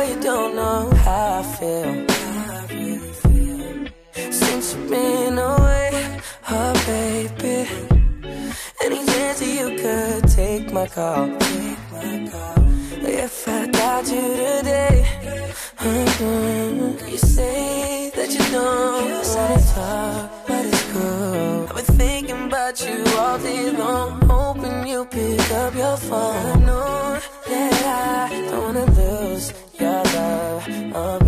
Girl, you don't know how I feel. Since you've been away, oh baby. Any chance that you could take my call? If I got you today, mm-hmm. you say that you don't you wanna talk, but it's cool. I've been thinking about you all day long, hoping you pick up your phone. I know love,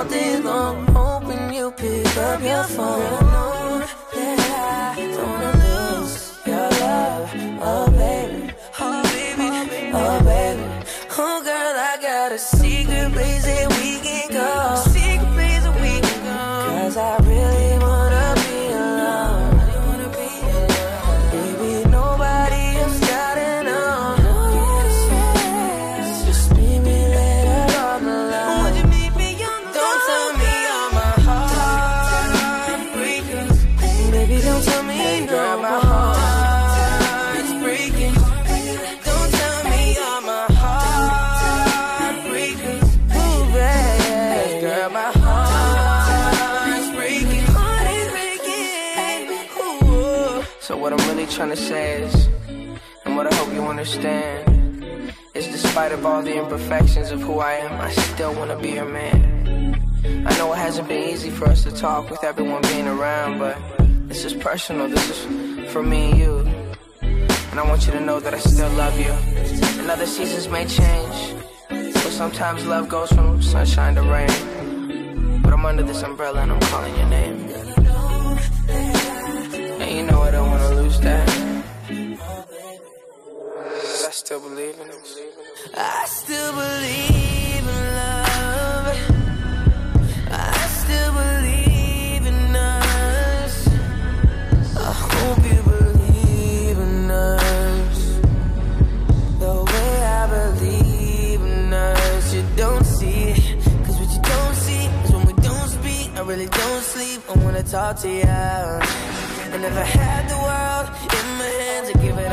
all day long, hoping you pick up your phone. Really trying to say is, and what I hope you understand, is despite of all the imperfections of who I am, I still wanna be your man. I know it hasn't been easy for us to talk with everyone being around, but this is personal. This is for me and you. And I want you to know that I still love you. And other seasons may change, but sometimes love goes from sunshine to rain. But I'm under this umbrella and I'm calling your name. Still believe in this. I still believe in love. I still believe in us. I hope you believe in us. The way I believe in us. You don't see it. Cause what you don't see is when we don't speak. I really don't sleep. I wanna talk to you. And if I had the world in my hands, I'd give it.